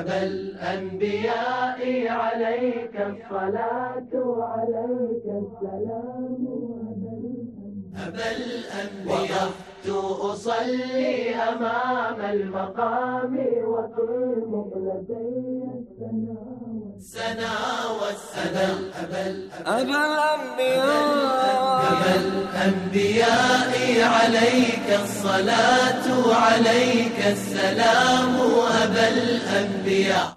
أبا الأنبياء عليك الصلاة وعليك السلام وبلغ وقفت أصلي أمام المقام وفي مقلتي السنا والسنا أبا أبا الأنبياء أبا الأنبياء عليك الصلاة وعليك السلام. أبا الأنبياء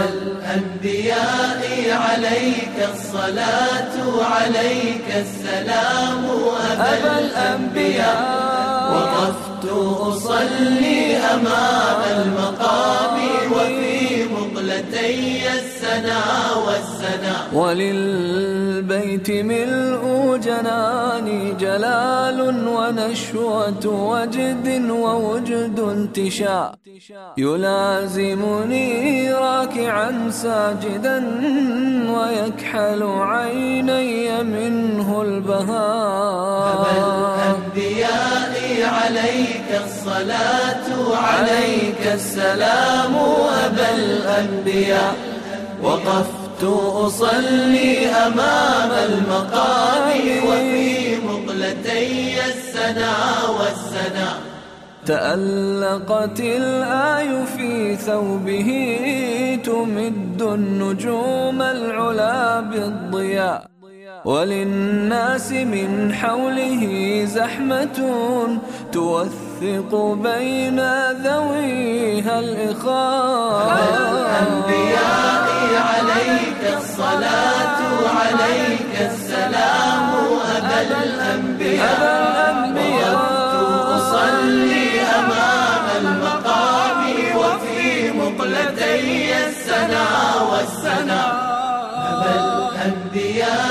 الأنبياء عليك الصلاة عليك السلام أبا الأنبياء. وقفت أصلي أمام المقام. مقلتي السنا والسنا وللبيت ملء جناني جلال ونشوة وجد ووجد انتشاء. يلازمني راكعا ساجدا ويكحل عيني منه البهاء. الأنبياء عليك الصلاة عليك السلام أبا الأنبياء. وقفت أصلي أمام المقام وفي مقلتي السنا والسنا. تألقت الآي في ثوبه تمد النجوم العلا بالضياء. وللناس من حوله زحمة توثق بين ذويها الإخاء. الأنبياء عليك الصلاة عليك السلام أبا الأنبياء. أبا الأنبياء أصلي أمام المقام وفي مقلتي السنا والسنا. أبا الأنبياء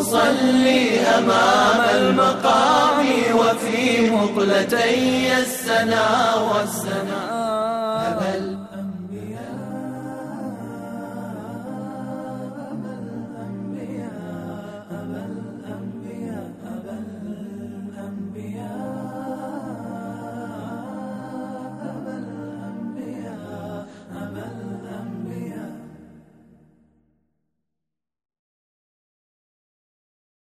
أصلي أمام المقام وفي مقلتي السنا والسنا.